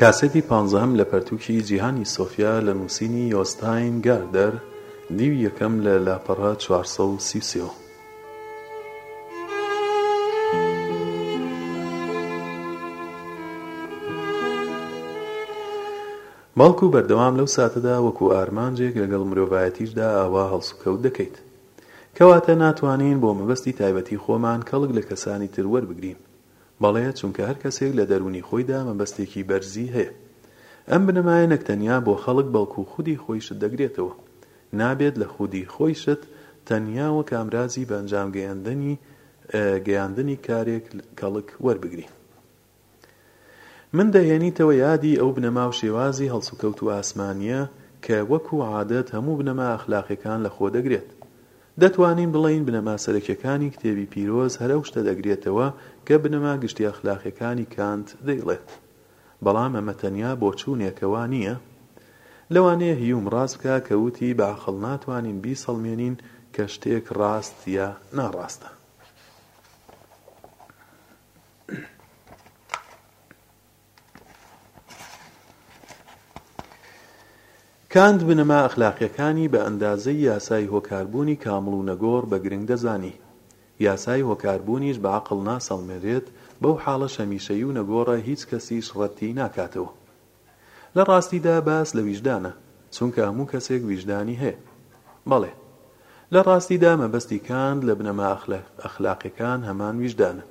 کاسێتی پانزەهەم لە پەرتووکی جیهانی سۆفیا لە نووسینی یۆستاین گاردەر، دیوی یەکەم لە لاپەڕە چوار سەد و سی و سێ. بەڵکو بەردەوام لەو ساتەدا وەکو ئارمانجێک لەگەڵ مرۆڤایەتیشدا ئاوا هەڵسوکەوت دەکەیت. کەواتە ناتوانین بۆ مەبەستی تایبەتی خۆمان کەڵک لە کەسانی تر وەربگرین. بەڵێ، چونکە هەر کەسێک لە دەروونی خۆیدا مەبەستێکی بەرزی هەیە. ئەم بنەمایە نەک تەنیا بۆ خەڵک بەڵکو خودی خۆیشت دەگرێتەوە. نابێت لە خودی خۆیشت تەنیا وەک ئامرازی بە ئەنجام گەیاندنی گەیاندنی کارێک کەڵک وەربگری. من دەهێنیتەوە یادی ئەو بنەما و شێوازی هەڵسوکەوت و ئاسمانییە کە وەکو عادەت هەموو بنەما ئەخلاقیەکان لە خۆ دەگرێت. دەتوانین بڵێین بنەما سەرەکیەکانی کتێبی پیرۆز هەر ئەو شتە دەگرێتەوە کە بنەما گشتی ئەخلاقیەکانی کانت دەیڵێت. بەڵام ئەمە تەنیا بۆچوونێکە وا نییە. لەوانەیە هیوم ڕاست بکا کە وتی بە عەقڵ ناتوانین بیسەڵمێنین کە شتێک ڕاست یا ناڕاستە. کانت بنەما ئەخلاقییەکانی بە ئەندازەی یاسای هۆکاربوونی کامڵ و نەگۆڕ بە گرنگ دەزانی. یاسای هۆکاربوونیش بە عەقڵ ناسەڵمێنرێت، بەو حاڵەش هەمیشەیی و نەگۆڕە هیچ کەسیش ڕەتی ناکاتەوە. لە ڕاستیدا باس لە ویژدانە، چونکە هەموو کەسێک ویژدانی هەیە. بەڵێ. لە ڕاستیدا مەبەستی کانت لە بنەما ئەخلاقییەکان هەمان ویژدانە.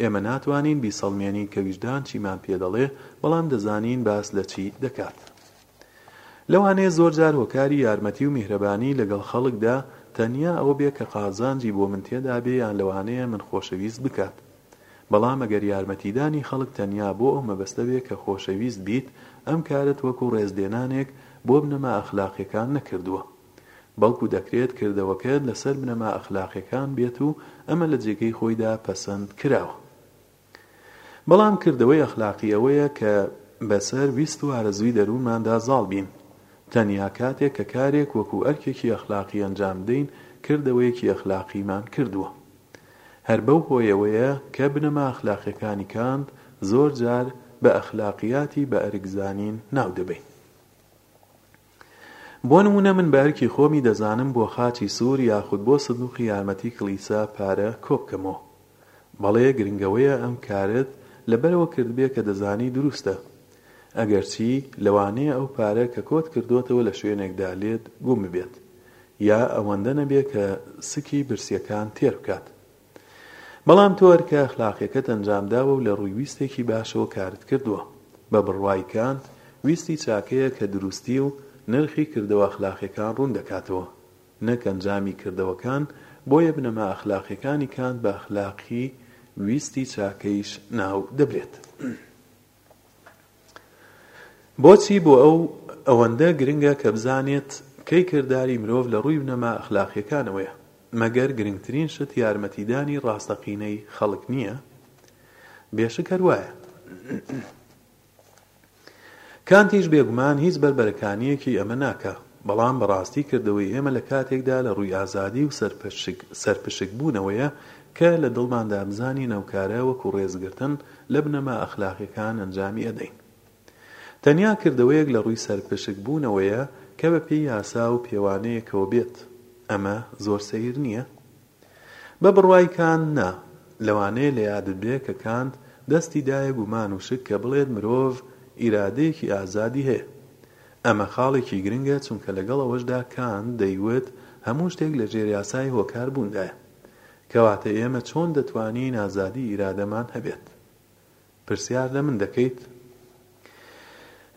ئێمە ناتوانین بیسەڵمێنین کە ویژدان چیمان پێ دەڵێ، بەڵام دەزانین باس لە چی دەکات. لەوانەیە زۆر جار هۆکاری یارمەتی و میهرەبانی لەگەڵ خەڵکدا تەنیا ئەوە بێ کە قازانجی بۆ من تێدا بێ یان لەوانەیە من خۆشەویست بکات. بەڵام ئەگەر یارمەتیدانی خەڵک تەنیا بۆ ئەو مەبەستە بێ کە خۆشەویست بیت، ئەم کارەت وەکوو ڕێزلێنانێک بۆ بنەما ئەخلاقییەکان نەکردووە. بەڵکو دەکرێت کردەوەکەت لەسەر بنەما ئەخلاقیەکان بێت و ئەمە لە جێگەی خۆیدا پەسەند کراوە بەڵام کردەوەی ئەخلاقی ئەوەیە کە بەسەر ویست و ئارەزوی دەروونماندا زاڵ بین تەنیا کاتێک کە کارێک وەکو ئەرکێکی ئەخلاقی ئەنجام بدەین کردەوەیەکی ئەخلاقیمان کردووە هەر بەو هۆیەوەیە کە بنەما ئەخلاقیەکانی کانت زۆر جار بە ئەخلاقیاتی بە ئەرک زانین ناو دەبەین بۆ نموونە من بە ئەرکی خۆمی دەزانم بۆ خاچی سوور یاخود بۆ سندووقی یارمەتی کڵیسا پارە کۆ بکەمۆ. بەڵێ گرنگەوەیە ئەم کارەت لە بەرەوە کردبێ کە دەزانی درووستە. ئەگەرچی لەوانەیە ئەو پارە کە کۆت کردۆتەوە لە شوێنێکدا لێت گوم ببێت یا ئەوەندە نەبێ کە سکی برسییەکان تێر بکات. بەڵام تۆ ئەرکە ئەخلاقیەکەت ئەنجام داوە و لە ڕووی ویستێکی باشەوە کارت کردووە. بە بڕوای کانت، ویستی چاکەیە کە دروستی و نرخی کردەوە ئەخلاقیەکان ڕوون دەکاتەوە، نەک ئەنجامی کردەوەکان، بۆیە بنەما ئەخلاقیەکانی کانت بە ئەخلاقی ویستی چاکەیش ناو دەبرێت. بۆچی بۆ ئەو ئەوەندە گرنگە کە بزانێت کەی کرداری مرۆڤ لە ڕووی بنەما ئەخلاقییەکانەوەیە؟ مەگەر گرنگترین شت یارمەتیدانی ڕاستەقینەی خەڵک نییە؟ بێشک هەر وایە. کانتیش بێگومان هیچ بەربەرەکانییەکی ئەمە ناکا، بەڵام بەڕاستی کردەوەی ئێمە لە کاتێکدا لە ڕووی ئازادی و سەرپشکبوونەوەیە کە لە دڵماندا بزانین ئەو کارە وەکو ڕێزگرتن لە بنەما ئەخلاقیەکان ئەنجامی ئەدەین تەنیا کردەوەیەک لە ڕووی سەرپشک بوونەوەیە کە بە پێی یاسا و پێوانەیەکەوە بێت ئەمە زۆر سەیر نیە؟ بە بڕوای کانت نا لەوانەیە لە یادت بێ کە کانت دەستی دایە گومان و شک کە بڵێت مرۆڤ ئیرادەیەکی ئازادی هەیە ئەمە خاڵێکی گرنگە چونکە لەگەڵ ئەوەشدا کانت دەیوت هەموو شتێک لە ژێر یاسای هۆکار بووندایە. کەواتە ئێمە چۆن دەتوانین ئازادی ئیرادەمان هەبێت؟ پرسیار لە من دەکەیت؟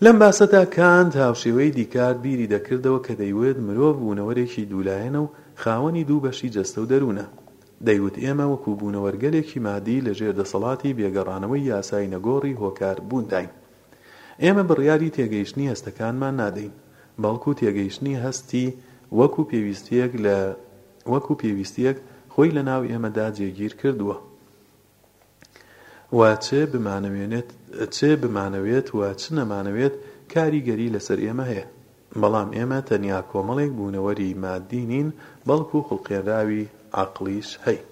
لەم باسەدا کانت هاوشێوەی دیکارت بیری دەکردەوە کە دەیوت مرۆڤ بوونەوەرێکی دوولایەنە و خاوەنی دوو بەشی جەستە و دەروونە. دەیوت ئێمە وەکوو بوونەوەرگەلێکی مادی لەژێر دەسەڵاتی بێگەڕانەوەی یاسای نەگۆڕی هۆکار بوونداین. ئێمە بڕیاری تێگەیشتنی هەستەکانمان نادەین، بەڵکوو تێگەیشتنی هەستی وەکوو پێویستییەک لە وەکو پێویستیەک خۆی لە ناو ئێمەدا جێگیر کردووە و چ بمانەوێنێت چ بمانەوێت و چ نەمانەوێت کاری گەری لەسەر ئێمە هەیە بەڵام ئێمە تەنیا کۆمەڵێک بوونەوەری مادی نین بەڵکو خوڵقێنراوی عەقڵیش هەین.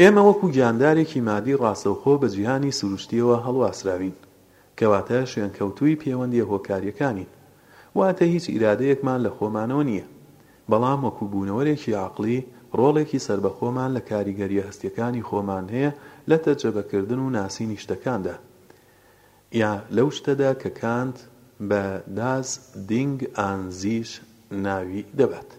ئێمە وەکو گیاندارێکی مادی ڕاستەوخۆ بە جیهانی سروشتیەوە هەڵواسراوین، کەواتە شوێنکەوتووی پێوەندیە هۆکاریەکانین، واتە هیچ ئیرادەیەکمان لە خۆمانەوە نیە، بەڵام وەکو بوونەوەرێکی عەقڵی ڕۆڵێکی سەربەخۆمان لە کاریگەریە هەستیەکانی خۆمان هەیە لە تەجرەبەکردن و ناسینی شتەکاندا، یا لەو شتەدا کە کانت بە داس دینگ ئان زیش ناوی دەبات.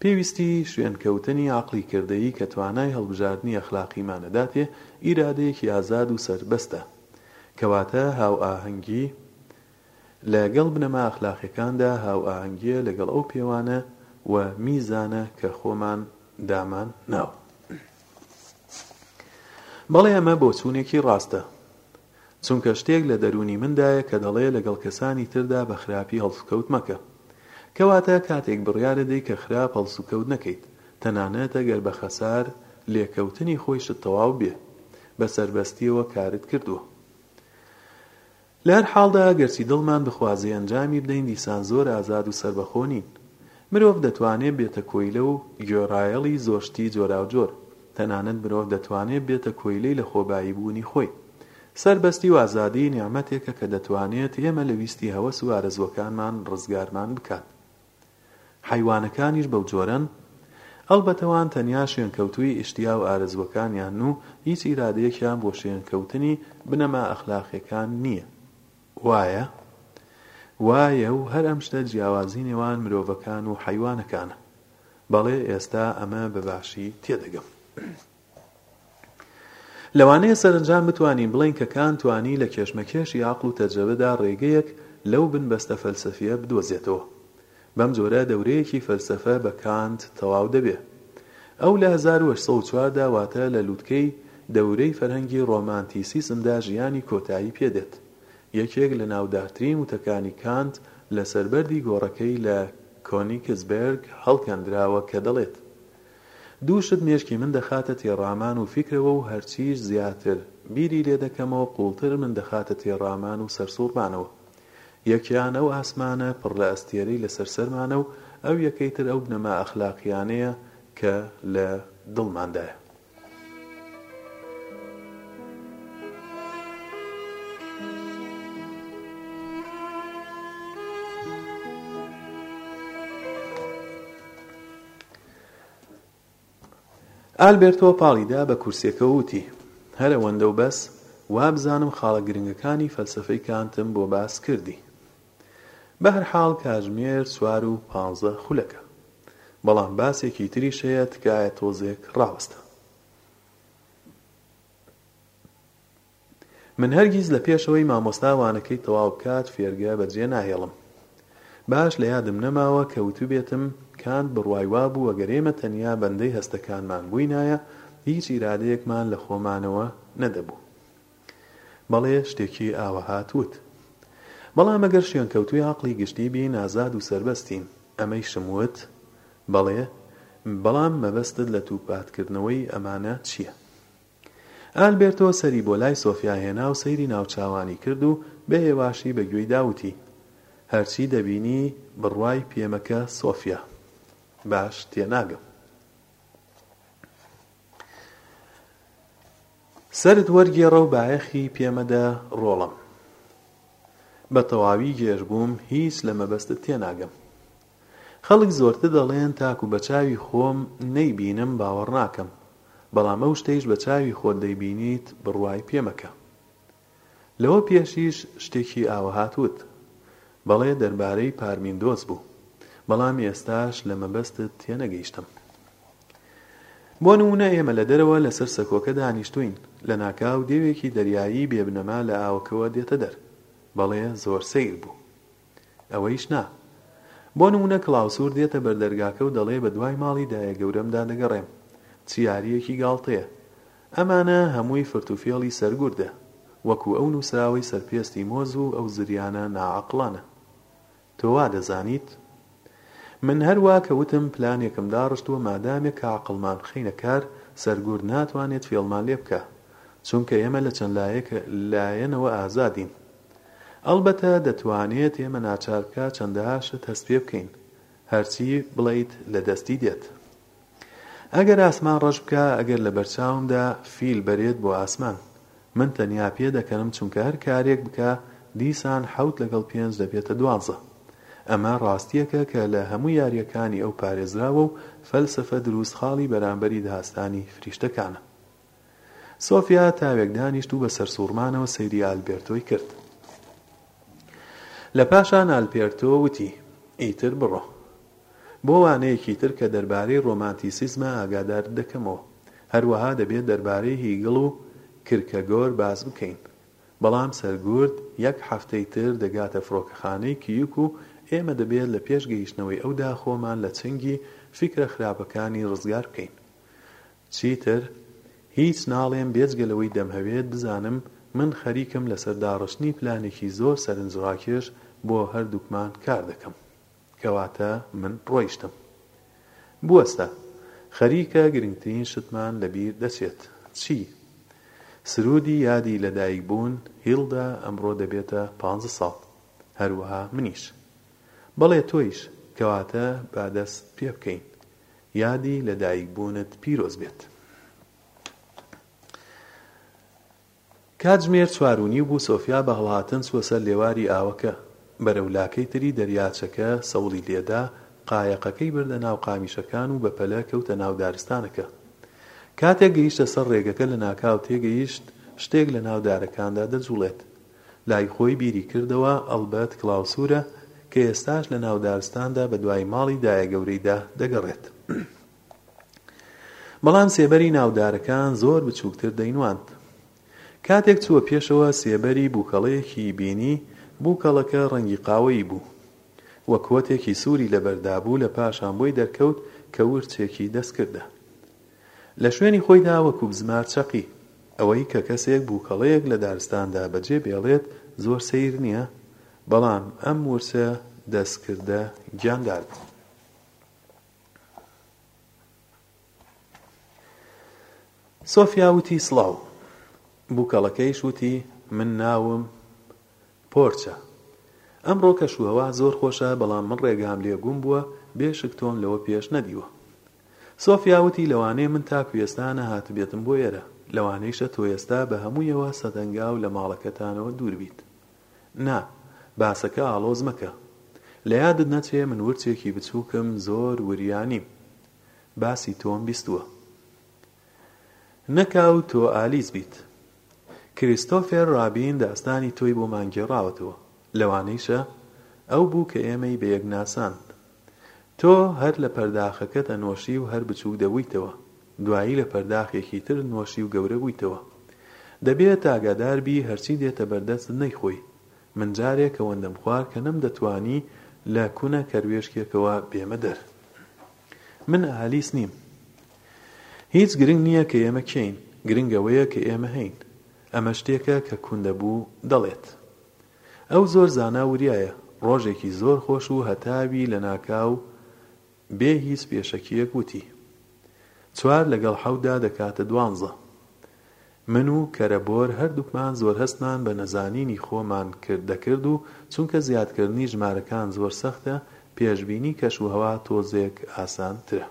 پێویستی شوێنکەوتنی عەقڵی کردەیی کە توانای هەڵبژاردنی ئەخلاقیمان ئەداتێ، ئیرادەیەکی ئازاد و سەربەستە. کەواتە هاوئاهەنگی لە گەڵ بنەما ئەخلاقیەکاندا هاوئاهەنگیە لە گەڵ ئەو پێوانە و میزانە کە خۆمان دامان ناوە. بەڵێ ئەمە بۆچوونێکی ڕاستە، چونکە شتێک لە دەروونی مندایە کە دەڵێ لەگەڵ کەسانی تردا بە خراپی هەڵسوکەوت مەکە. کەواتە کاتێک بڕیارەدەی کە خراپ هەڵسوکەوت نەکەیت، تەنانەت ئەگەر بە خەسار لێکەوتنی خۆیشت تەواو بێ، بە سەربەستییەوە کارت کردووە. لە هەر حاڵدا ئەگەرچی دڵمان بخوازێ ئەنجامی بدەین دیسان زۆر ئازاد و سەربەخۆ نین. مرۆڤ دەتوانێ بێتە کۆیلە و گوێڕایەڵی زۆر شتی جۆراوجۆر. تەنانەت مرۆڤ دەتوانێ بێتە کۆیلەی لەخۆبایی بوونی خۆی. سەربەستی و ئازادی نیعمەتێکە کە دەتوانێت ئێمە لە ویستی هەوەس و ئارەزووەکانمان ڕزگارمان بکات. حەیوانەکانیش بەو جۆرەن، ئەڵبەتە وان تەنیا شوێنکەوتووی ئیشتیا و ئارەزووەکانیانن و هیچ ئیرادەیەکیان بۆ شوێنکەوتنی بنەما ئەخلاقییەکان نییە. وایە؟ وایە و هەر ئەم شتە جیاوازی نێوان مرۆڤەکان و حەیوانەکانە. بەڵێ ئێستا ئەمە بە باشی تێدەگەم. لەوانەیە سەرەنجام بتوانین بڵێین کە کانت توانی لە کێشمەکێشی عەقڵ و تەجرەبەدا ڕێگەیەک لەو بنبەستە فەلسەفییە بدۆزێتەوە. بەم جۆرە دەورەیەکی فەلسەفە بە کانت تەواو دەبێ. ئەو لە هەزار و هەشت سەد و چوار دا واتە لە لووتکەی دەورەی فەرهەنگی ڕۆمانتیسیسمدا ژیانی کۆتایی پێ دێت. یەکێک لە ناودارترین وتەکانی کانت لەسەر بەردی گۆڕەکەی لە کۆنیگسبێرگ هەڵکەندراوە کە دەڵێت، دوو شت مێشکی من دەخاتە تێڕامان و فیکرەوە و هەرچیش زیاتر بیری لێ دەکەمەوە قووڵتر من دەخاتە تێڕامان و سەرسووڕمانەوە. یەکیان ئەو ئاسمانە پڕ لە ئەستێرەی لەسەر سەرمانە و ئەو یەکەی تر ئەو بنەما ئەخلاقییانەیە کە لە دڵماندایە. ئالبێرتۆ پاڵی دا بە کورسیەکە و وتی، هەر ئەوەندە و بەس، وابزانم خاڵە گرنگەکانی فەلسەفەی کانتم بۆ باس کردی. بەهەرحاڵ کاژمێر چوار و پانزە خولەکە. بەڵام باسێکی تریش هەیە تکایە تۆزێک ڕاوەستە. من هەرگیز لە پێشەوەی مامۆستا وانەکەی تەواو بکات فێرگە بەجێ ناهێڵم. باش لە یادم نەماوە کە وتوبێتم کانت بڕوای وا بوو ئەگەر ئێمە تەنیا بەندەی هەستەکانمان بووینایە هیچ ئیرادەیەکمان لە خۆمانەوە نەدەبوو. بەڵێ شتێکی ئاوەهات وت. بەڵام ئەگەر شوێنکەوتووی عەقڵی گشتی بین ئازاد و سەربەستین. ئەمەیشم وت. بەڵێ. بەڵام مەبەستت لە تووپاتکردنەوەی ئەمانە چییە؟ ئالبێرتۆ سەری بۆ لای سۆفیا هێنا و سەیری ناوچاوانی کرد و بە هێواشی بە گوێی دا وتی، هەرچی دەبینی بڕوای پێ مەکە سۆفیا. باش تێناگەم. سەرت وەرگێڕە و بایەخی پێ مەدە ڕۆڵەم. بە تەواوی گێژ بووم، هیچ لە مەبەستت تێناگەم. خەڵک زۆرتر دەڵێن تاکو بە چاوی خۆم نەی بینم باوەڕ ناکەم بەڵام ئەو شتەیش بە چاوی خۆت دەی بینیت بڕوای پێ مەکە لەوە پێشیش شتێکی ئاوە هاتووت بەڵێ دەربارەی پارمیندۆس بوو بەڵام ئێستاش لە مەبەستت تێ نەگەیشتم بۆ نموونە ئێمە لە دەرەوە لە سەر سەکۆکە دانیشتووین لە ناکاو دێوێکی دەریایی بێ بنەما لە ئاوەکەوە دێتە دەر بەڵێ زۆر سەیر بوو. ئەوەیش نا. بۆ نموونە کڵاوسوور دێتە بەر دەرگاکە و دەڵێ بە دوای ماڵی دایەگەورەمدا دەگەڕێم. چ یارییەکی گاڵتەیە! ئەمانە هەمووی فرتوفێڵی سەرگوردە، وەکوو ئەو نووسراوەی سەرپێستی مۆز و ئەو زریانە ناعەقڵانە. تۆ وا دەزانیت؟ من هەر وا کە وتم پلانێکم داڕشتووە مادامێک کە عەقڵمان بخەینە کار سەرگورد ناتوانێت فێڵمان لێ بکا چونکە ئێمە لە چەند لایەنەوە ئازادین ئەڵبەتە دەتوانێت ئێمە ناچار بکا چەندەها شت هەست پێ بکەین هەرچی بڵێیت لە دەستی دێت. ئەگەر ئاسمان ڕەش بکا ئەگەر لەبەرچاومدا فیل بەرێت بۆ ئاسمان من تەنیا پێ دەکەنم چونکە هەر کارێک بکا دیسان حەوت لەگەڵ پێنج دەبێتە دوانزە ئەمە ڕاستیەکە کە لە هەموو یاریەکانی ئەو پارێزراوە و فەلسەفە دروست خاڵی بەرامبەری دهاستانی فریشتەکانە. سۆفیا تاوێک دانیشت و بە سەرسووڕمانەوە سەیری ئالبێرتۆی کرد. لە پاشان ئالبێرتۆ وتی، ئیتر بڕۆ. بۆ وانەیەکی تر کە دەربارەی ڕۆمانتیسیزمە ئاگادارت دەکەمەوە. هەروەها دەبێت دەربارەی هیگڵ و کرکەگۆر باس بکەین. بەڵام سەرگورد یەک هەفتەی تر دەگاتە فڕۆکەخانەی کیوک و ئێمە دەبێت لە پێش گەیشتنەوەی ئەودا خۆمان لە چنگی فیکرە خراپەکانی ڕزگار بکەین. چیتر هیچ ناڵێم بێجگە لەوەی دەمهەوێت بزانم من خەریکم لەسەر داڕشتنی پلانێکی زۆر سەرنجڕاکێش بۆ هەردووکمان کار دەکەم. کەواتە من ڕۆیشتم. بوەستە. خەریکە گرنگترین شتمان لەبیر دەچێت. چی؟ سروودی یادی لەدایکبوون، هیلدا ئەمڕۆ دەبێتە پانزە ساڵ. هەروەها منیش. بەڵێ تۆیش. کەواتە با دەست پێبکەین. یادی لە دایک بوونت پیرۆز بێت. کاتژمێر چوار و نیو بوو سۆفیا بە هەڵهاتن چووە سەر لێواری ئاوەکە. بەرەو لاکەی تری دەریاچەکە سەوڵی لێدا، قایەقەکەی بردە ناو قامیشەکان و بەپەلە کەوتە ناو دارستانەکە. کاتێک گەیشتە سەر ڕێگەکە لەناکاو تێگەیشت شتێک لەناو دارەکاندا دەجوڵێت. لای خۆی بیری کردەوە ئەڵبەرت کڵاوسورە کە ئێستاش لە ناو دارستاندا بە دوای ماڵی دایە گەورەیدا دەگەڕێت. بەڵام سێبەری ناو دارەکان زۆر بچووکتر دەینواند. کاتێک چووە پێشەوە سێبەری بووکەڵەیەکی بینی، بووکەڵەکە ڕەنگی قاوەیی بوو و کۆتێکی سووری لەبەردا بوو، لە پاشان بۆی دەرکەوت کە ورچێکی دەستکردە. لە شوێنی خۆیدا وەکو بزمار چەقی. ئەوەی کە کەسێک بووکەڵەیەک لە دارستاندا بەجێ بێڵێت زۆر سەیر نییە، بەڵام ئەم ورچە دەستکردە گیاندار بوو. سۆفیا وتی سڵاو. بووکەڵەکەیش وتی من ناوم پۆرچە. ئەمڕۆ کەشوهەوا زۆر خۆشە، بەڵام من ڕێگام لێ گوم بووە، بێشک تۆم لەوە پێش نەدیوە. سۆفیا وتی، لەوانەیە من تاکو ئێستا نەهاتبێتم بۆ ئێرە، لەوانەیشە تۆ ئێستا بە هەموویەوە سەدەنگاو لە ماڵەکەتانەوە دوور بیت. نا، باسەکە ئاڵۆز مەکە. لە یادت نەچێ من ورچێکی بچووکم زۆر وریا نیم. باسی تۆم بیستووە. نەکاو تۆ ئالیس بیت. کریستۆفێر ڕابین داستانی تۆی بۆمان گێڕاوەتەوە. لەوانەیشە ئەو بوو کە ئێمەی بە یەک ناساند. تۆ هەر لە پەرداخەکەت ئەنۆشی و هەر بچووک دەبوویتەوە، دوایی لە پەرداخێکی تر نۆشی و گەورە بوویتەوە. دەبێت ئاگادار بی هەرچی دێتە بەردەستت نەیخۆی. من جارێک ئەوەندەم خوارد کە نەمدەتوانی لە کونە کەروێشکێکەوە بێمە دەر. من ئالیس نیم. هیچ گرنگ نییە کە ئێمە کێین، گرنگ ئەوەیە کە ئێمە هەین. ئەمە شتێکە کە کوندەبوو دەڵێت. ئەو زۆر زانا وریایە. ڕۆژێکی زۆر خۆش و هەتاوی لەناکاو بێ هیچ پێشەکییەک وتی. چوار لەگەڵ حەوتدا دەکاتە دوانزە. من و کەرە بۆر هەردووکمان زۆر هەستمان بە نەزانینی خۆمان کرد دەکرد و چونکە زیادکردنی ژمارەکان زۆر سەختە، پێشبینی کەشوهەوا تۆزێک ئاسانترە.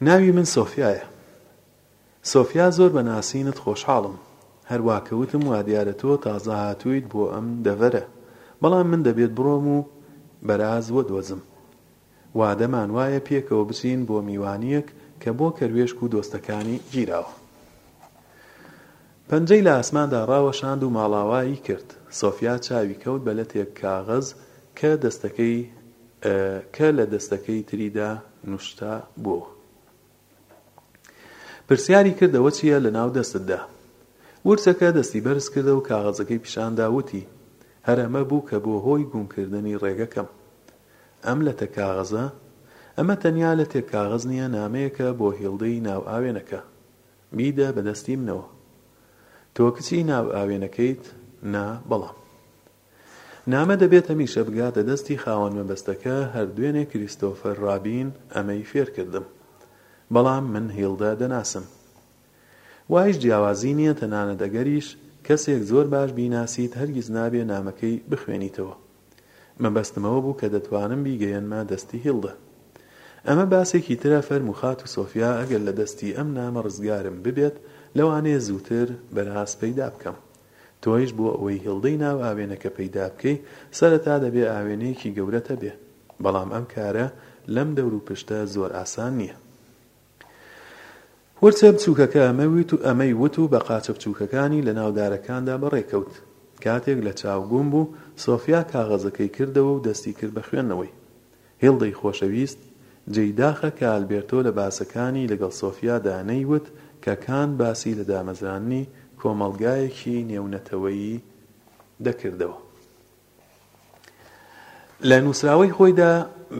ناوی من سۆفیایە. سۆفیا زۆر بە ناسینت خۆشحاڵم. هەر وا کە وتم وا دیارە تۆ تازە هاتوویت بۆ ئەم دەڤەرە. بەڵام من دەبێت بڕۆم و بەراز وەدۆزم. وادەمان وایە پێکەوە بچین بۆ میوانییەک کە بۆ کەروێشک و دۆستەکانی گیراوە. پەنجەی لە ئاسماندا ڕاوەشاند و ماڵاوایی کرد. سۆفیا چاوی کەوت بە لەتێک کاغەز کە دەستەکەی کە لە دەستەکەی تریدا نوشتە بووەوە. پرسیاری کرد ئەوە چییە لە ناو دەستتدا؟ ورچەکە دەستی بەرز کردە و کاغەزەکەی پیشان دا وتی، هەر ئەمە بوو کە بووە هۆی گووم کردنی ڕێگەکەم. ئەم لەتە کاغەزە؟ ئەمە تەنیا لەتێک کاغەز نییە نامەیەکە بۆ هیڵدەی ناو ئاوێنەکە. بیدە بە دەستی منەوە. تۆ کچی ناو ئاوێنەکەیت؟ نا، بەڵام. نامە دەبێت هەمیشە بگاتە دەستی خاوەن مەبەستەکە، هەر دوێنێ کریستۆفەر رابین ئەمەی فێرکردم. بەڵام من هیڵدە دەناسم. وا هیچ جیاوازی نییە تەنانەت ئەگەریش کەسێک زۆر باش بیناسیت هەرگیز نابێ نامەکەی بخوێنیتەوە. مەبەستم ئەوە بوو کە دەتوانم بیگەیەنمە دەستی هیڵدە. ئەمە باسێکی ترە فەرموو خاتوو سۆفیا ئەگەر لە دەستی ئەم نامە رزگارم ببێت لەوانەیە زووتر بەراز پەیدا بکەم. تۆیش بۆ ئەوەی هێڵدەی ناو ئاوێنەکە پەیدا بکەی سەرەتا دەبێ ئاوێنەیەکی گەورەت هەبێ بەڵام ئەم کارە لەم دەوروپشتە زۆر ئاسان نییە. ورچە بچووکەکە ئەمەی وت و بە قاچە بچووکەکانی لە ناو دارەکاندا بەڕێ کەوت. کاتێک لە چاو گوم بوو سۆفیا کاغەزەکەی کردەوە و دەستی کرد بە خوێندنەوەی. هیڵدەی خۆشەویست، جێی داخە کە ئالبێرتۆ لە باسەکانی لەگەڵ سۆفیادا نەیوت کە کانت باسی لە دامەزراندنی کۆمەڵگایەکی نێونەتەوەیی دەکردەوە. لە نووسراوەی خۆیدا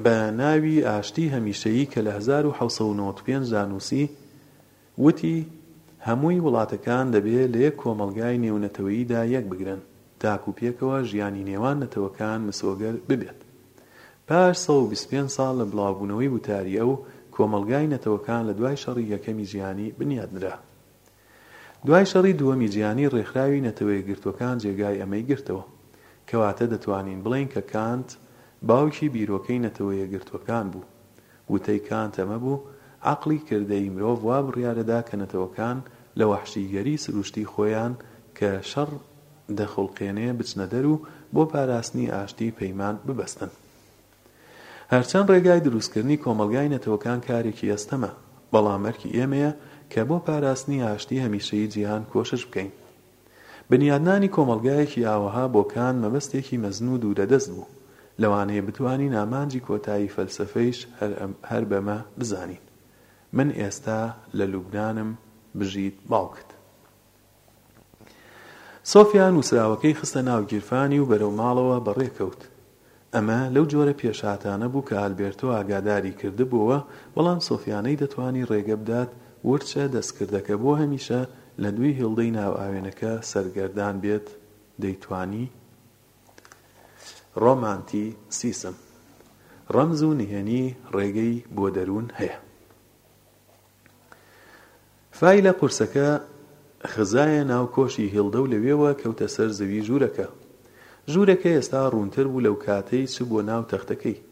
بە ناوی ئاشتیی هەمیشەیی کە لە هەزار و حەوت سەد و نەوەد و پێنج دا نووسی، وتی، هەمووی وڵاتەکان دەبێ لە یەک کۆمەڵگای نێونەتەوەییدا یەک بگرن تاکوو پێکەوە ژیانی نێوان نەتەوەکان مسۆگەر ببێت. پاش سەد و بیست و پێنج ساڵ لە بڵاوبوونەوەی وتاری ئەو، کۆمەڵگای نەتەوەکان لە دوای شەڕی یەکەمی جیهانی بنیات نرا. دوای شەڕی دووەمی جیهانی ڕێکخراوی نەتەوەیەکگرتووەکان جێگای ئەمەی گرتەوە. کەواتە دەتوانین بڵێین کە کانت باوکی بیرۆکەی نەتەوەیەکگرتووەکان بوو. وتەی کانت ئەمە بوو، عەقڵی کردەیی مرۆڤ وا بڕیارە دا کە نەتەوەکان لە وەحشیگەری سروشتی خۆیان کە شەڕ دەخوڵقێنێ بچنە دەر و بۆ پاراستنی ئاشتی پەیمان ببەستن. هەرچەند ڕێگای دروستکردنی کۆمەڵگای نەتەوەکان کارێکی ئەستەمە، بەڵام ئەرکی ئێمەیە کە بۆ پاراستنی ئاشتی هەمیشەیی جیهان کۆشش بکەین. بنیادنانی کۆمەڵگایەکی ئاوەها بۆکان مەبەستێکی مەزن و دوورە دەست بوو، لەوانەیە بتوانین ئامانجی کۆتایی فەلسەفەیش هەر بەمە بزانین. من ئێستا لە لوبنانم بژیت باوکت. سۆفیا نووسراوەکەی خستە ناو گیرفانی و بەرەو ماڵەوە بەڕێکەوت. ئەمە لەو جۆرە پێشهاتانە بوو کە ئالبێرتۆ ئاگاداری کردبۆوە، بەڵام سۆفیا نەیدەتوانی ڕێگە بدات ورچە دەستکردەکە بۆ هەمیشە لە دووی هیڵدەی ناو ئاوێنەکە سەرگەردان بێت، دەیتوانی ڕۆمانتیسیسم ڕەمز و نهێنی ڕێگەی بۆ دەروون هەیە. فایلە قورسەکە خزایە ناو کۆشی هیڵدە و لەوێوە کەوتە سەر زەوی ژوورەکە. ژوورەکە ئێستا ڕوونتر بوو لەو کاتەی چبووە ناو تەختەکەی.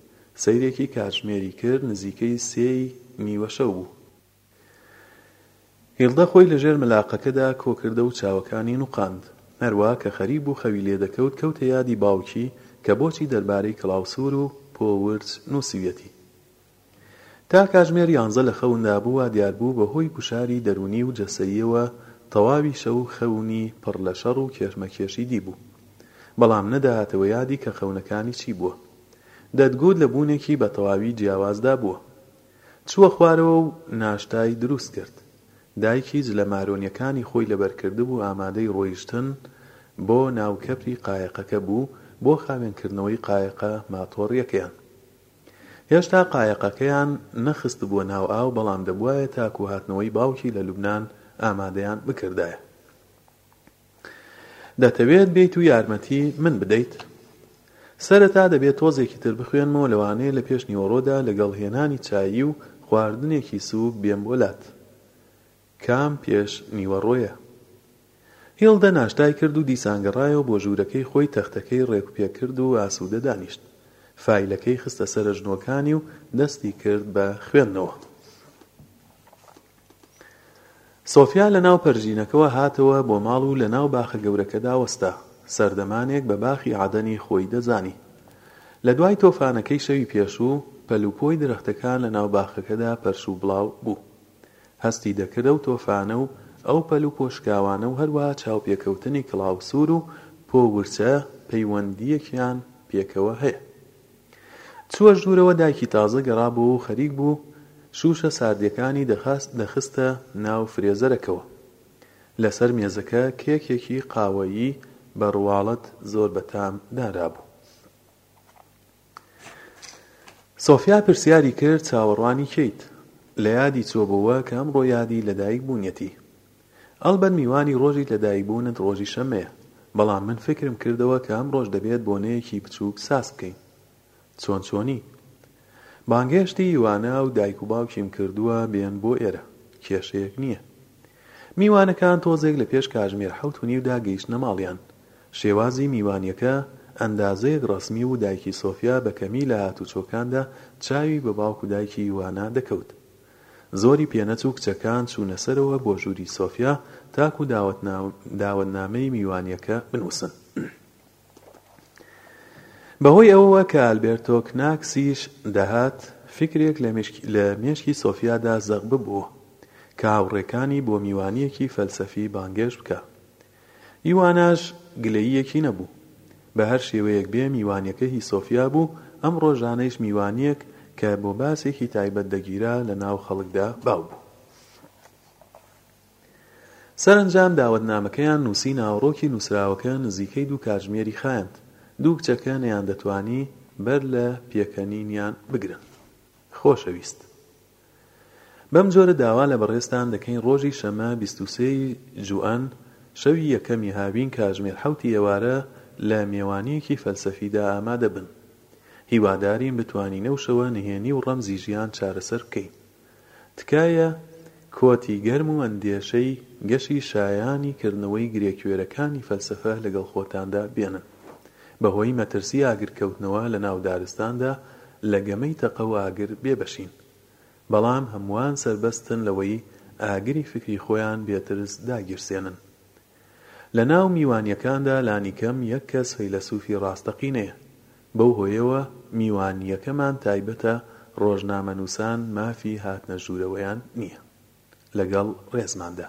سەیرێکی کاتژمێری کرد، نزیکەی سێی نیوەشەو بوو. هیڵدە خۆی لە ژێر مەلاقەکەدا کۆکردە و چاوەکانی نوقاند. هەروا کە خەریک بوو خەوی لێ دەکەوت کەوتە یادی باوکی کە بۆچی دەربارەی کڵاوسوور و پۆورچ نووسیویەتی. تا کاتژمێر یانزە لە خەوندا بوو وا دیار بوو بە هۆی گوشاری دەروونی و جەستەییەوە تەواوی شەو خەونی پڕ لە شەڕ و کێشمەکێشی دیبوو بەڵام نەدەهاتەوە یادی کە خەونەکانی چی بووە دەتگووت لە بوونێکی بە تەواوی جیاوازدا بووە چووە خوارەوە و ناشتای دروست کرد دایکی جلە مارۆنیەکانی خۆی لەبەر کردبوو ئامادەی ڕۆیشتن بۆ ناو کەپری قایەقەکە بوو بۆ خاوێن کردنەوەی قایەقە ماتۆڕیەکەیان. هێشتا قایەقەکەیان نەخستبووە ناو ئاو، بەڵام دەبوایە تاکو هاتنەوەی باوکی لە لوبنان ئامادەیان بکردایە. دەتەوێت بێیت و یارمەتی من بدەیت؟ سەرەتا دەبێت تۆزێکی تر بخوێنمەوە، لەوانەیە لە پێش نیوەڕۆدا لەگەڵ هێنانی چایی و خواردنێکی سووک بێم بۆ لات. کام پێش نیوەڕۆیە؟ هیڵ دە ناشتای کرد و دیسان گەڕایەوە بۆ ژوورەکەی خۆی تەختەکەی ڕێکوپێک کرد و ئاسوودە دانیشت فایلەکەی خستە سەر ئەژنۆکانی و دەستی کرد بە خوێندنەوە. سۆفیا لە ناو پەرژینەکەوە هاتەوە بۆ ماڵ و لە ناو باخە گەورەکەدا وەستا سەردەمانێک بە باخی عەدەنی خۆی دەزانی لە دوای تۆفانەکەی شەوی پێشوو پەل و پۆی درەختەکان لە ناو باخەکەدا پەرش و بڵاو بوو هەستی دەکرد ئەو تۆفانە و ئەو پەل و پۆ شکاوانە و هەروەها چاوپێکەوتنی کڵاو سوور و پۆ ورچە پەیوەندییەکیان پێکەوە هەیە. چووە ژوورەوە دایکی تازە گەڕابۆوە و خەریک بوو شووشە ساردییەکانی دەخستە ناو فرێزەرەکەوە. لە سەر مێزەکە کێکێکی قاوەیی بە ڕواڵەت زۆر بەتام دانرابوو. سۆفیا پرسیاری کرد چاوەڕوانی کێیت؟ لە یادی چووە بۆوە کە ئەمڕۆ یادی لە دایک بوونیەتی. ئەڵبەت میوانی ڕۆژی لە دایک بوونت ڕۆژی شەمەیە، بەڵام من فکرم کردەوە کە ئەمڕۆش دەبێت بۆنەیەکی بچووک ساز بکەین. چۆن چۆنی؟ بانگهێشتی یوانە و دایک و باوکیم کردووە بێن بۆ ئێرە. کێشەیەک نییە. میوانەکان تۆزێک لە پێش کاژمێر حەوت و نیودا گەیشتنە ماڵیان. شێوازی میوانیەکە ئەندازەیەک ڕەسمی و دایکی سۆفیا بە کەمی لە هاتوچۆکاندا چاوی بە باوک و دایکی یوانا دەکەوت. زۆری پێنەچوو کچەکان چوونە سەرەوە بۆ ژووری سۆفیا تاکو داوەتنامەی میوانیەکە بنووسن. بەهۆی ئەوەوە کە ئالبێرتۆ کناکسیش دەهات، فیکرێک لە مێشکی سۆفیادا زەق ببوو کە هاوڕێکانی بۆ میوانیەکی فەلسەفی بانگێشت بکا. ئیواناش گلەییەکی نەبوو. بە هەر شێوەیەک بێ میوانیەکە هی سۆفیا بوو، ئەم ڕۆژانەیش میوانیەک کە بۆ باسێکی تایبەت دەگیرا لە ناو خەڵکدا باو بوو. سەرەنجام داوەتنامەکەیان نووسی ناوەڕۆکی نووسراوەکە نزیکەی دوو کاتژمێری خایاند. دوو کچەکە نەیاندەتوانی بەر لە پێکەنینیان بگرن. خۆشەویست. بەم جۆرە داوا لە بەڕێزتان دەکەین ڕۆژی شەمە بیست و سێ ی ژوئەن شەوی یەکەمی هاوین کاژمێر حەوتی ئێوارە لە مێوانیەکی فەلسەفیدا ئامادە بن هیوادارین بتوانین ئەو شەوە نهێنی و ڕەمزی ژیان چارەسەر بکەین تکایە کۆتی گەرم و ئەندێشەی گەشی شایانی کردنەوەی گرێکوێرەکانی فەلسەفە لەگەڵ خۆتاندا بێنن. بەهۆی مەترسی ئاگرکەوتنەوە لە ناو دارستاندا لە گەمەی تەقە و ئاگر بێ بەشین. بەڵام هەمووان سەربەستن لەوەی ئاگری فکری خۆیان بێ ترس داگیرسێنن. لە ناو میوانیەکاندا لانیکەم یەک کەس فەیلەسوفی ڕاستەقینەیە. بەو هۆیەوە میوانیەکەمان تایبەتە، ڕۆژنامەنووسان مافی هاتنە ژوورەوەیان نییە. لەگەڵ ڕێزماندا.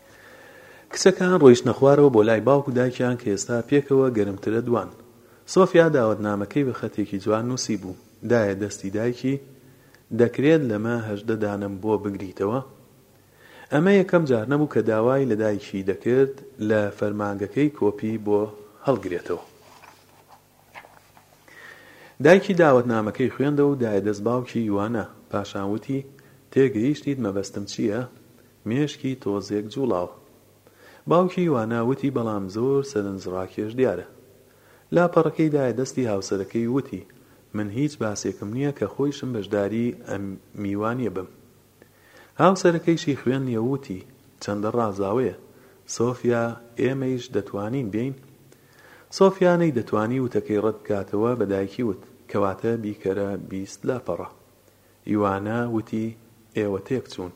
کچەکان ڕۆیشتنە خوارەوە بۆ لای باوک و دایکیان کە ئێستا پێکەوە گەرمترە دوان. سۆفیا داوەتنامەکەی بە خەتێکی جوان نووسیبوو دایە دەستی دایکی، دەکرێت لەمە هەژدە دانەم بۆ بگریتەوە؟ ئەمە یەکەم جار نەبوو کە داوای لە دایکی دەکرد لە فەرمانگەکەی کۆپی بۆ هەڵگرێتەوە. دایکی داوەتنامەکەی خوێندەوە و دایە دەست باوکی یوانا، پاشان وتی، تێگەیشتیت مەبەستم چییە؟ مێشکی تۆزێک جووڵاوە. باوکی یوانا وتی، بەڵام زۆر سەرنجڕاکێش دیارە. لاپەڕەکەی دایە دەستی هاوسەرەکەی و وتی، من هیچ باسێکم نییە کە خۆیشم بەشداری ئەم میوانییە بم. هاوسەرەکەیشی خوێندنیە و وتی، چەندە ڕازاوەیە، سۆفیا، ئێمەیش دەتوانین بێین؟ سۆفیا نەیدەتوانی وتەکەی ڕەت بکاتەوە، بە دایکی وت، کەواتە بیکەرە بیست لاپەڕە. ئیوانا وتی، ئێوە تێکچوون.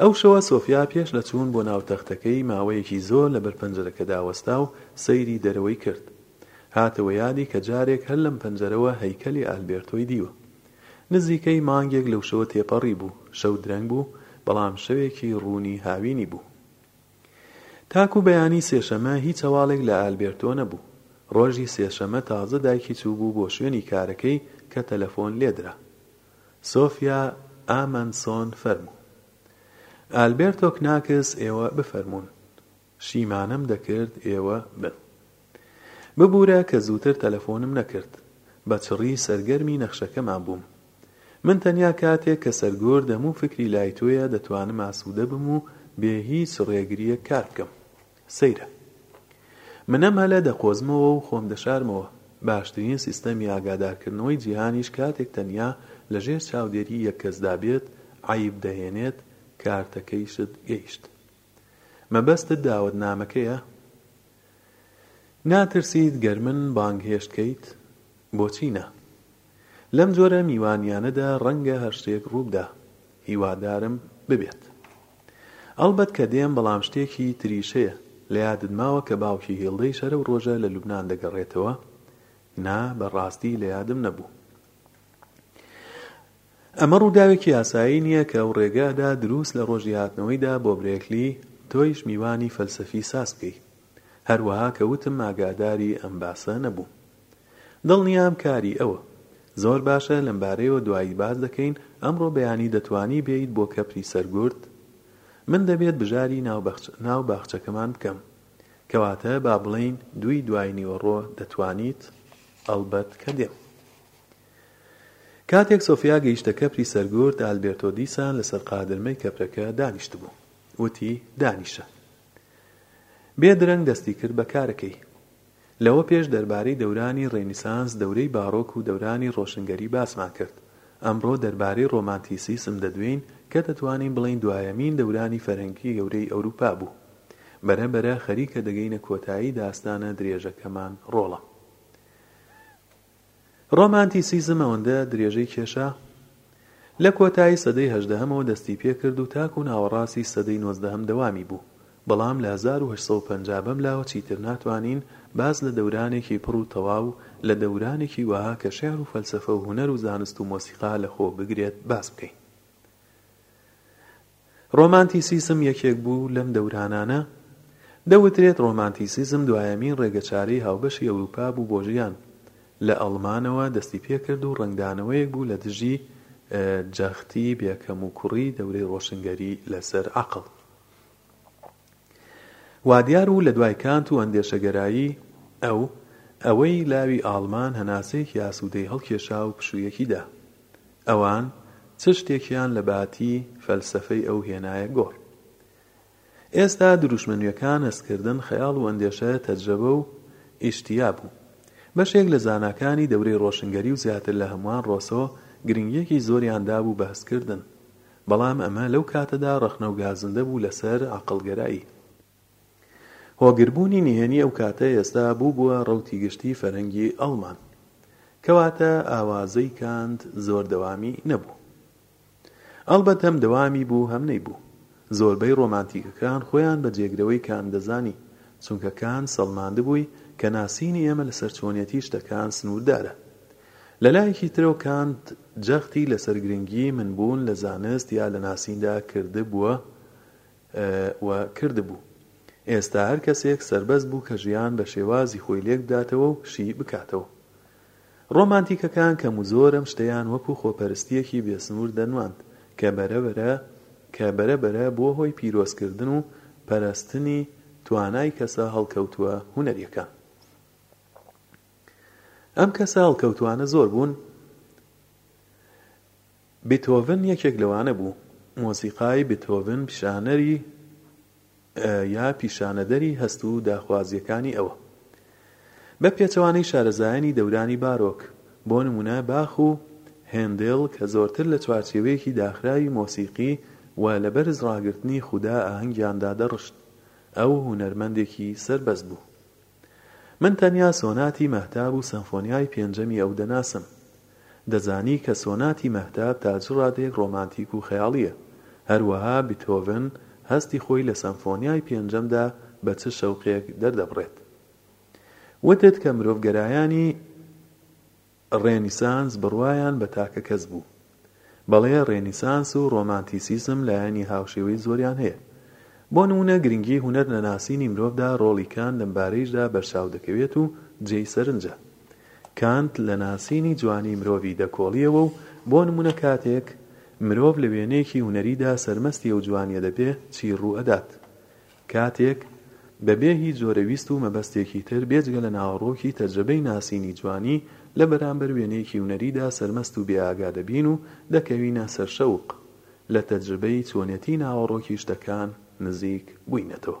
ئەو شەوە سۆفیا پێش لە چوون بۆ ناو تەختەکەی ماوەیەکی زۆر لەبەر پەنجەرەکەدا وەستا و سەیری دەرەوەی کرد. هاتەوە یادی کە جارێک هەر لەم پەنجەرەوە هەیکەلی ئالبێرتۆی دیوە. نزیکەی مانگێک لەو شەوە تێپەڕی بوو. شەو درەنگ بوو، بەڵام شەوێکی ڕوونی هاوینی بوو. تاکوو بەیانی سێشەمە هیچ هەواڵێک لە ئالبێرتۆ نەبوو. ڕۆژی سێشەمە تازە دایکی چووبوو بۆ شوێنی کارەکەی کە تەلەفۆن لێ درا. سۆفیا ئامەنسۆن فەرموو. ئالبێرتۆ کناکس ئێوە بفەرموون. شیمانم دەکرد ئێوە بن. ببورە کە زووتر تەلەفۆنم نەکرد. بە چڕی سەرگەرمی نەخشەکەمان بووم. من تەنیا کاتێک کە سەرگۆردەم و فکری لای تۆیە دەتوانم ئاسوودە بم و بێ هیچ ڕێگرییەک کار بکەم. سەیرە. منم هەلە دەقۆزمەوە و خۆم دەشارمەوە. باشترین سیستەمی ئاگادارکردنەوەی جیهانیش کاتێک تەنیا لە ژێر چاودێری یەک کەسدا بێت، عەیب دەهێنێت، کارتەکەیشت گەیشت. مەبەستت داوەت نامەکەیە؟ ناترسیت گەر من بانگهێشت کەیت؟ بۆچی نا؟ لەم جۆرە میوانیانەدا ڕەنگە هەر شتێک ڕووبدا. هیوادارم ببێت. ئەڵبەت کە دێم بەڵام شتێکی تریش هەیە. لە یادت ماوە کە باوکی هیڵدەی شەرەو ڕۆژە لە لوبنان دەگەڕێتەوە؟ نا بە ڕاستی لە یادم نەبوو. ئەمە ڕووداوێکی یاسایی نییە کە ئەو ڕێگە ئەدا دروست لە ڕۆژی هاتنەوەیدا بۆ برێکلی تۆیش میوانی فەلسەفی ساز بکەی هەروەها کە وتم ئاگاداری ئەم باسە نەبووم دڵنیام کاری ئەوە زۆر باشە لەمبارەیەوە دوایی باس دەکەین ئەمڕۆ بەیانی دەتوانی بێیت بۆ کەپری سەرگورد من دەبێت بژاری ناو باخچەکەمان بکەم کەواتە با بڵێین دووی دوای نیوەڕۆ دەتوانیت ئەڵبەت کە دێم. کاتێک سۆفیا گەیشتە کەپری سەرگورد، ئالبێرتۆ دیسان لەسەر قادرمەی کەپرەکە دانیشتبوو. وتی، دانیشە. بێ درەنگ دەستی کرد بە کارەکەی. لەوە پێش دەربارەی دەورانی ڕێنیسانس، دەورەی بارۆک و دەورانی ڕۆشنگەری باسمان کرد. ئەمڕۆ دەربارەی ڕۆمانتیسیسم دەدوێین کە دەتوانین بڵێین دوایەمین دەورانی فەرهەنگی گەورەی ئەوروپا بوو. بەرە بەرە خەریکە دەگەینە کۆتایی داستانە درێژەکەمان ڕۆڵە. ڕۆمانتیسیزم ئەوەندە درێژەی کێشا، لە کۆتایی سەدەی هەژدەهەمەوە دەستی پێکرد و تاکوو ناوەڕاستی سەدەی نۆزدەهەم دەوامی بوو، بەڵام لە هەزار و هەشت سەد و پەنجا بەملاوە چیتر ناتوانین باس لە دەورانێکی پڕ و تەواو لە دەورانێکی وەها کە شێعر و فەلسەفە و هونەر و زانست و مۆسیقا لە خۆ بگرێت باس بکەین. ڕۆمانتیسیسم یەکێک بوو لەم دەورانانە، دەوترێت ڕۆمانتیسیزم دوایەمین ڕێگەچارەی هاوبەشی ئەوروپا بوو بۆ ژیان، لە ئەڵمانەوە دەستی پێکرد و ڕەنگدانەوەیەک بوو لە دژی جەختی بێکەموکوڕی دەورەی ڕۆشنگەری لەسەر عەقڵ. وادیار بوو لە دوای کانت و ئەندێشەگەرایی ئەو، ئەوەی لاوی ئاڵمان هەناسەیەکی ئاسوودەی هەڵکێشا و پشوویەکی دا. ئەوان چ شتێکیان لە باتی فەلسەفەی ئەو هێنایە گۆڕ؟ ئێستا دروشمە نوێکان، هەستکردن، خەیاڵ و ئەندێشە، تەجرەبە و ئیشتیا بوو. بەشێک لە زاناکانی دەورەی ڕۆشنگەری و زیاتر لە هەمووان ڕۆسۆ گرنگییەکی زۆریان دابوو بە هەستکردن. بەڵام ئەمە لەو کاتەدا ڕەخنە و گازندە بوو لەسەر عەقڵگەرایی. هۆگربوونی نهێنی ئەو کاتە ئێستا بووبووە ڕەوتی گشتی فەرەنگی ئەڵمان. کەواتە ئاوازەی کانت زۆر دەوامی نەبوو. ئەڵبەت هەم دەوامی بوو هەم نەیبوو. زۆربەی ڕۆمانتیکەکان خۆیان بە جێگرەوەی کانت دەزانی، چونکە کانت سەڵماندبووی کە ناسینی ئێمە لەسەر چۆنیەتی شتەکان سنووردارە. لە لایەکی ترەوە کانت جەختی لەسەر گرنگیی منبوون لە زانست یا لە ناسیندا کردبووە و کردبوو. ئێستا هەر کەسێک سەربەست بوو کە ژیان بە شێوازی خۆی لێک بداتەوە و شیی بکاتەوە. ڕۆمانتیکەکان کەم و زۆر ئەم شتەیان وەکوو خۆپەرستییەکی بێسنوور دەنواند کە بەرەبەرە کە بەرەبەرە بووە هۆی پیرۆزکردن و پەرەستنی توانای کەسە هەڵکەوتووە هونەرییەکان. ئەم کەسە هەڵکەوتووانە زۆر بوون، بیتهۆڤن یەکێک لەوانە بوو. مۆسیقای بیتهۆڤن پیشانەری یا پیشانەدەری هەست و داخوازییەکانی ئەوە. بە پێچەوانەی شارەزایانی دەورانی بارۆک، بۆ نموونە باخ و هێندێل کە زۆرتر لە چوارچێوەیەکی داخراوی مۆسیقی و لە بەرز ڕاگرتنی خودا ئاهەنگیان دادەڕشت، ئەو هونەرمەندێکی سەربەست بوو. من تەنیا سۆناتی مەهتاب و سەمفۆنیای پێنجەمی ئەو دەناسم. دەزانی کە سۆناتی مەهتاب تا چ ڕادەیەک ڕۆمانتیک و خەیاڵییە. هەروەها بیتهۆڤن هەستی خۆی لە سەمفۆنیای پێنجەمدا بە چ شەوقێک دەردەبڕێت. وتت کە مرۆڤگەرایانی. ڕێنیسانس بڕوایان بە تاکە کەس بوو. بەڵێ، ڕێنیسانس و ڕۆمانتیسیزم لایەنی هاوشێوەی زۆریان هەیە. بۆ نموونە گرنگیی هونەر لە ناسینی مرۆڤدا ڕۆڵی کانت لەم بارەیشدا بەرچاو دەکەوێت و جێی سەرنجە. کانت لە ناسینی جوانیی مرۆڤی دەکۆڵییەوە و بۆ نموونە کاتێک مرۆڤ لە وێنەیەکی هونەریدا سەرمەستی ئەو جوانییە دەبێ چی ڕوو ئەدات؟ کاتێک بەبێ هیچ جۆرە ویست و مەبەستێکی تر بێجگە لە ناوەڕۆکی تەجرەبەی ناسینی جوانی لە بەرامبەر وێنەیەکی ونەریدا سەرمەست و بێ ئاگا دەبین و دەکەوینە سەر شەوق لە تەجربەی چۆنێتی ناوەڕۆکی شتەکان نزیک بووینەتەوە.